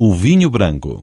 o vinho branco.